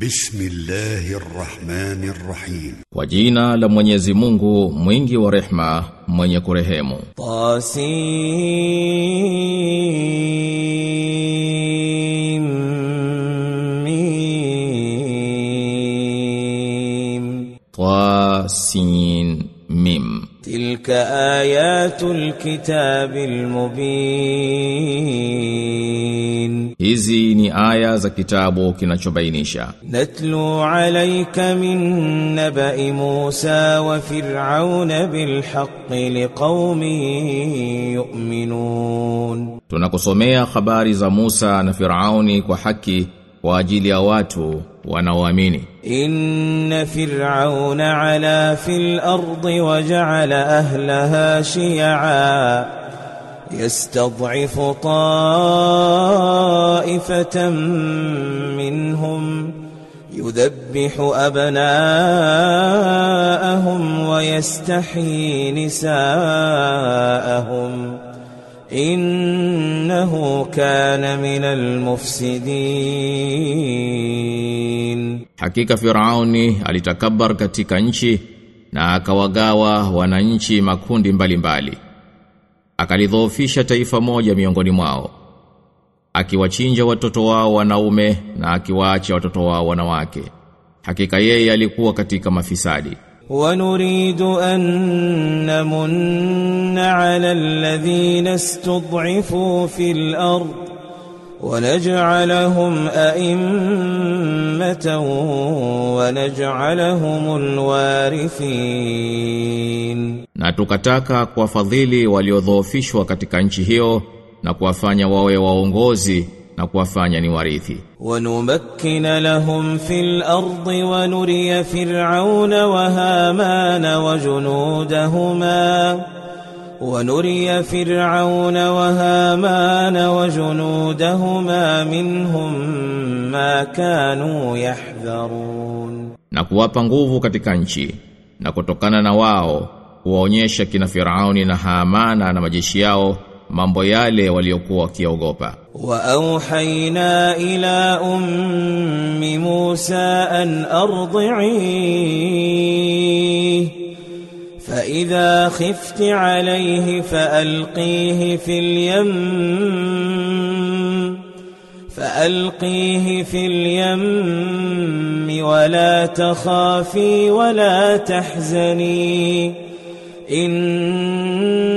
بسم الله الرحمن الرحيم Kwa jina la Mwenyezi Mungu mwingi wa rehma mwenye kurehemu طاسيم ميم Tasin Mim تلك آيات الكتاب المبين Hizi ni aya za kitabu kinachobainisha. Natlu alayka min naba'i Musa wa Fir'aun bil haqqi liqaumin yu'minun. Tunakusomea habari za Musa na Fir'auni kwa haki kwa ajili ya watu wanaoamini. Inna fir'auna ala fil ardi wa ja'ala ahlaha shi'a يستضعف طائفة منهم يذبح أبناءهم ويستحيي نساءهم إنه كان من المفسدين حقيقة فرعون علي تكبر katika nchi na akawagawa wananchi makundi mbalimbali mbali. Akalidhoofisha taifa moja miongoni mwao. Akiwachinja watoto wao wanaume na akiwaacha watoto wao wanawake. Hakika yeye alikuwa katika mafisadi. ونريد أن نمن على الذين استضعفوا في الأرض ونجعلهم أئمة ونجعلهم الوارثين Na tukataka kuwafadhili waliodhoofishwa katika nchi hiyo na kuwafanya wawe waongozi na kuwafanya ni warithi. ونمكن لهم في الأرض ونري فرعون وهامان وجنودهما ونري فرعون وهامان وجنودهما منهم ما كانوا يحذرون na kuwapa nguvu katika nchi na kutokana na wao kuwaonyesha kina Firauni na Haamana na majeshi yao mambo yale waliokuwa wakiogopa. وأوحينا إلى أم موسى أن أرضعيه فإذا خفت عليه فألقيه في اليم فألقيه في اليم ولا تخافي ولا تحزني إنا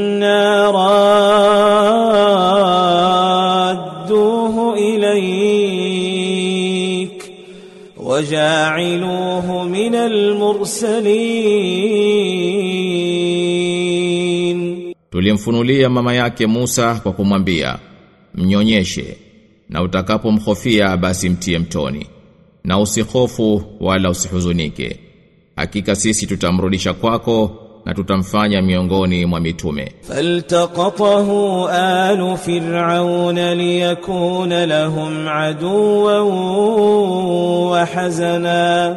رادوه إليك وجاعلوه من المرسلين tulimfunulia mama yake Musa kwa kumwambia mnyonyeshe na utakapomhofia basi mtie mtoni na usihofu wala usihuzunike hakika sisi tutamrudisha kwako na tutamfanya miongoni mwa mitume. Faltaqatahu alu fir'aun liyakuna lahum aduwan wa hazana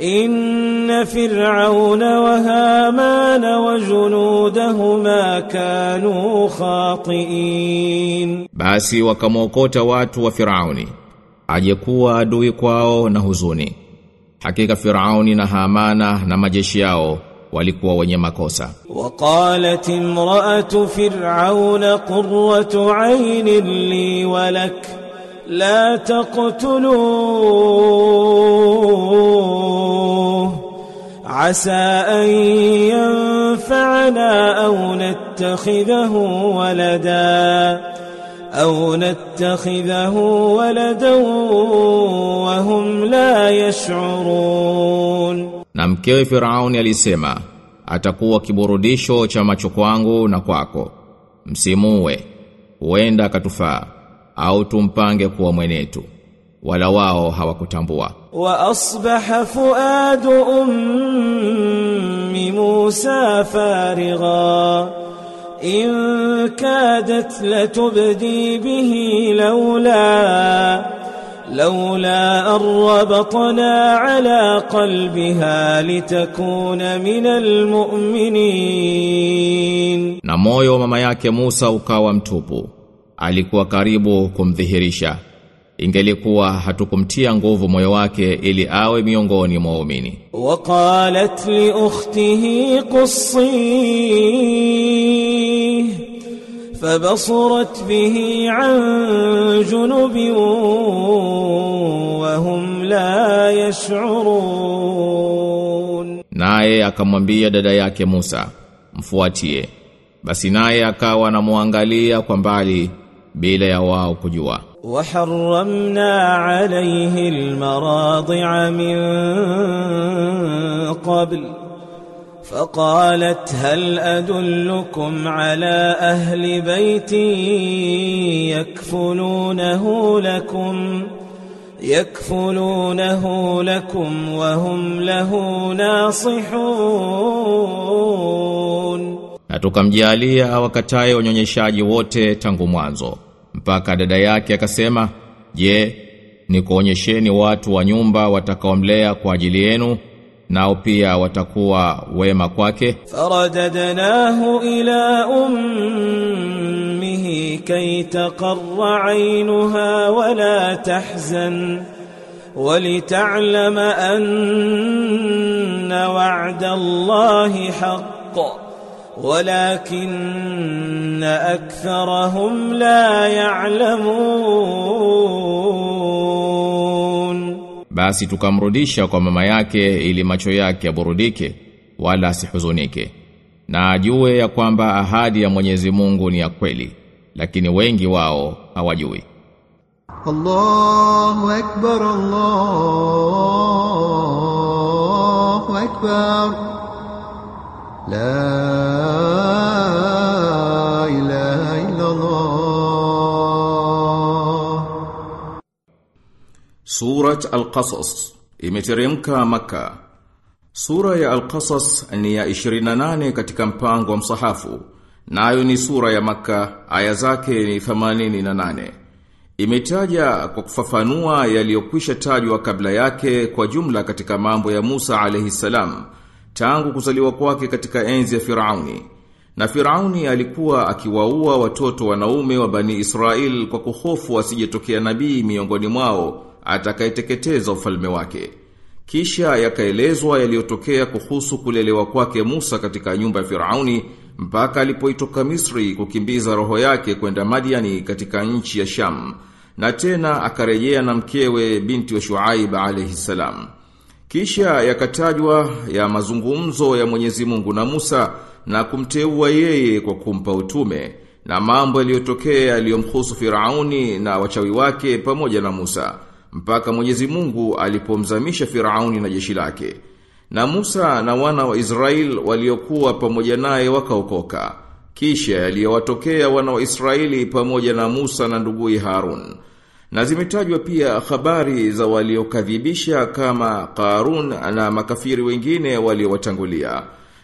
inna fir'aun wa haman wa junudahuma kanu khati'in, basi wakamwokota watu wa Firauni ajekuwa adui kwao na huzuni. Hakika Firauni na Hamana na majeshi yao walikuwa wenye makosa. Waqalat imra'atu fir'auna qurratu 'aynin li walak la taqtulu asa an yanfa'ana aw nattakhidhahu walada aw أو نتخذه wa hum la yash'urun Na mkewe Firauni alisema, atakuwa kiburudisho cha macho kwangu na kwako. msimuwe huenda akatufaa au tumpange kuwa mwenetu. Wala wao hawakutambua. Wa asbaha fuadu ummi Musa farigha in kadat latubdi bihi laula لولا أن ربطنا على قلبها لتكون من المؤمنين Na moyo wa mama yake Musa ukawa mtupu. Alikuwa karibu kumdhihirisha. ingelikuwa hatukumtia nguvu moyo wake ili awe miongoni mwa waumini وقالت لأخته قصيه فبصرت به عن جنب وهم لا يشعرون naye akamwambia dada yake Musa mfuatie basi naye akawa anamwangalia kwa mbali bila ya wao kujua وحرمنا عليه المراضع من قبل فقالت هل أدلكم على أهل بيت يكفلونه لكم يكفلونه لكم وهم له ناصحون na tukamjalia awakataye wanyonyeshaji wote tangu mwanzo mpaka dada yake akasema je nikuonyesheni watu wa nyumba watakaomlea kwa ajili yenu Nao pia watakuwa wema kwake. فرددناه إلى أمه كي تقر عينها ولا تحزن ولتعلم أن وعد الله حق ولكن أكثرهم لا يعلمون basi tukamrudisha kwa mama yake ili macho yake yaburudike wala asihuzunike. Na ajue ya kwamba ahadi ya Mwenyezi Mungu ni ya kweli lakini wengi wao hawajui. Allahu akbar Allahu akbar. La Surat Al-Qasas imeteremka Maka. Sura ya Al-Qasas ni ya 28 katika mpango wa msahafu. Nayo na ni sura ya Maka, aya zake ni 88. Imetaja kwa kufafanua yaliyokwisha tajwa kabla yake kwa jumla katika mambo ya Musa alayhi salam tangu kuzaliwa kwake katika enzi ya Firauni. Na Firauni alikuwa akiwaua watoto wanaume wa Bani Israel kwa kuhofu asijetokea nabii miongoni mwao atakayeteketeza ufalme wake. Kisha yakaelezwa yaliyotokea kuhusu kulelewa kwake Musa katika nyumba ya Firauni mpaka alipoitoka Misri kukimbiza roho yake kwenda Madiani katika nchi ya Sham na tena akarejea na mkewe binti wa Shuaib alayhi salam. Kisha yakatajwa ya mazungumzo ya Mwenyezi Mungu na Musa na kumteua yeye kwa kumpa utume na mambo yaliyotokea yaliyomhusu Firauni na wachawi wake pamoja na Musa mpaka Mwenyezi Mungu alipomzamisha Firauni na jeshi lake. Na Musa na wana wa Israel waliokuwa pamoja naye wakaokoka. Kisha yaliyowatokea wana wa Israeli pamoja na Musa na nduguye Harun. Na zimetajwa pia habari za waliokadhibisha kama Qarun na makafiri wengine waliowatangulia.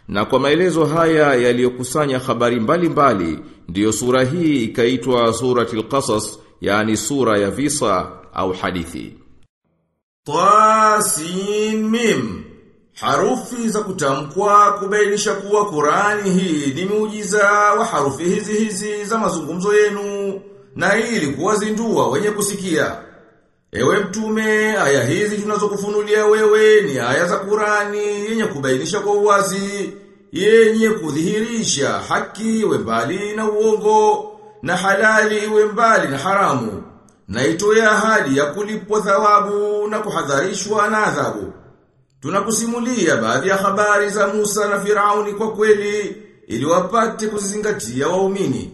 Na kwa maelezo haya yaliyokusanya habari mbalimbali ndiyo sura hii ikaitwa suratul Qasas, yani sura ya visa au hadithi. Tasin mim Harufi za kutamkwa kubainisha kuwa Qurani hii ni muujiza wa harufi hizi hizi za mazungumzo yenu na ili kuwazindua wenye kusikia. Ewe mtume, aya hizi tunazokufunulia wewe ni aya za Qurani yenye kubainisha kwa uwazi, yenye kudhihirisha haki iwe mbali na uongo na halali iwe mbali na haramu na itoe ahadi ya kulipwa thawabu na kuhadharishwa na adhabu. Tunakusimulia baadhi ya habari za Musa na Firauni kwa kweli ili wapate kuzingatia waumini.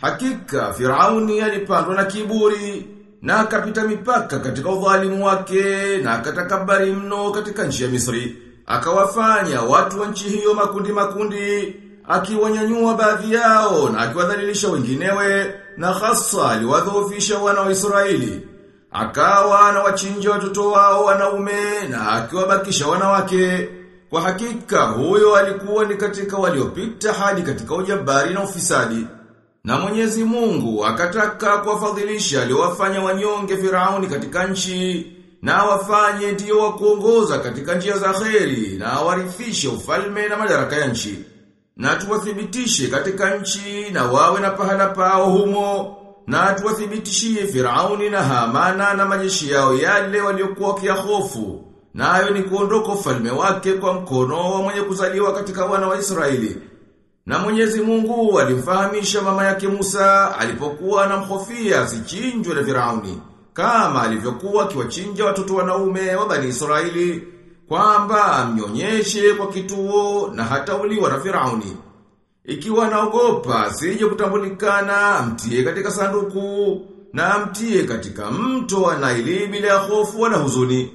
Hakika Firauni alipandwa na kiburi na akapita mipaka katika udhalimu wake na akatakabari mno katika nchi ya Misri. Akawafanya watu wa nchi hiyo makundi makundi, akiwanyanyua baadhi yao na akiwadhalilisha wenginewe na hasa aliwadhoofisha wana wa Israeli. Akawa anawachinja watoto wao wanaume na akiwabakisha wanawake. Kwa hakika huyo alikuwa ni katika waliopita hadi katika ujabari na ufisadi. Na Mwenyezi Mungu akataka kuwafadhilisha aliowafanya wanyonge Firauni katika nchi na wafanye ndio wa kuongoza katika njia za kheri na awarithishe ufalme na madaraka ya nchi. Na tuwathibitishe katika nchi na wawe na pahala pao humo na tuwathibitishie Firauni na Hamana na majeshi yao yale waliokuwa kia hofu. Nayo ni kuondoka ufalme wake kwa mkono wa mwenye kuzaliwa katika wana wa Israeli. Na Mwenyezi Mungu alimfahamisha mama yake Musa alipokuwa anamhofia asichinjwe na Firauni, kama alivyokuwa akiwachinja watoto wanaume wa Bani Israeli, kwamba amnyonyeshe kwa kituo na hata uliwa na Firauni. Ikiwa naogopa sije kutambulikana, mtie katika sanduku na mtie katika mto wa Naili bila ya hofu wala huzuni.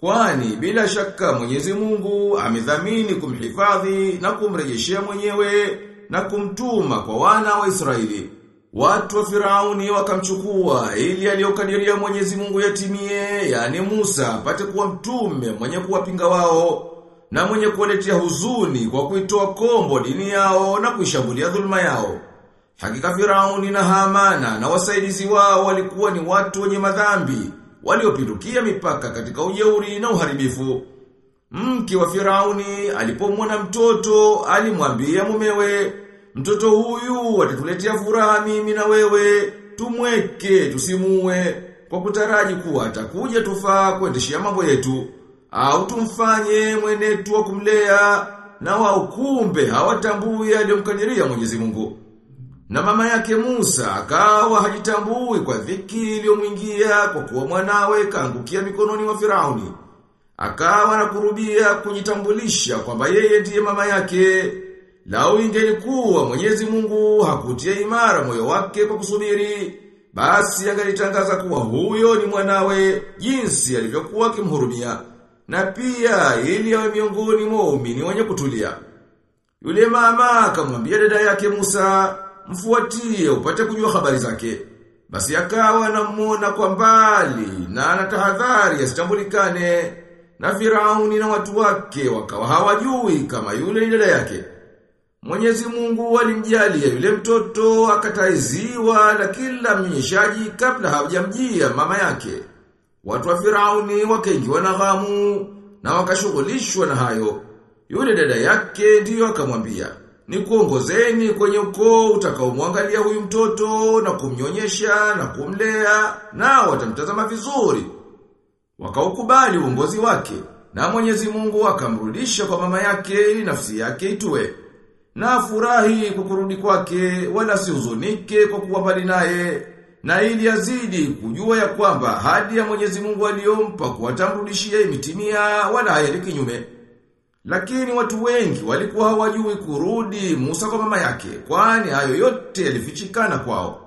Kwani bila shaka Mwenyezi Mungu amedhamini kumhifadhi na kumrejeshea mwenyewe na kumtuma kwa wana wa Israeli. Watu wa Firauni wakamchukua ili aliyokadiria Mwenyezi Mungu yatimie, yani Musa apate kuwa mtume mwenye kuwapinga wao na mwenye kuwaletea huzuni kwa kuitoa kombo dini yao na kuishambulia dhuluma yao. Hakika Firauni na Hamana na wasaidizi wao walikuwa ni watu wenye madhambi, waliopindukia mipaka katika ujeuri na uharibifu. Mke wa Firauni alipomwona mtoto alimwambia mumewe, mtoto huyu atatuletea furaha mimi na wewe, tumweke tusimue kwa kutaraji kuwa atakuja tufaa kuendeshia mambo yetu au tumfanye mwenetu wa kumlea na wao kumbe hawatambui aliyomkadiria Mwenyezi Mungu. Na mama yake Musa akawa hajitambui kwa dhiki iliyomwingia kwa kuwa mwanawe kaangukia mikononi mwa Firauni. Akawa anakurubia kujitambulisha kwamba yeye ndiye mama yake. Lao ingelikuwa Mwenyezi Mungu hakutia imara moyo wake kwa kusubiri, basi angalitangaza kuwa huyo ni mwanawe jinsi alivyokuwa akimhurumia na pia ili awe miongoni mwa waumini wenye kutulia. Yule mama akamwambia dada yake Musa, mfuatie upate kujua habari zake. Basi akawa anamuona kwa mbali na anatahadhari asitambulikane na Firauni na watu wake wakawa hawajui kama yule ni dada yake. Mwenyezi Mungu alimjalia yule mtoto akataiziwa na kila mnyeshaji kabla hawajamjia mama yake. Watu wa Firauni wakaingiwa na ghamu na wakashughulishwa na hayo. Yule dada yake ndiyo akamwambia, "Nikuongozeni kwenye ukoo utakaomwangalia huyu mtoto na kumnyonyesha na kumlea nao watamtazama vizuri." Wakaukubali uongozi wake na Mwenyezi Mungu akamrudisha kwa mama yake ili nafsi yake itue. Na furahi kwa kurudi kwake wala sihuzunike kwa kuwa mbali naye na ili azidi kujua ya kwamba hadi ya Mwenyezi Mungu aliyompa kuwatambulishia imetimia wala hayali kinyume. Lakini watu wengi walikuwa hawajui kurudi Musa kwa mama yake, kwani hayo yote yalifichikana kwao.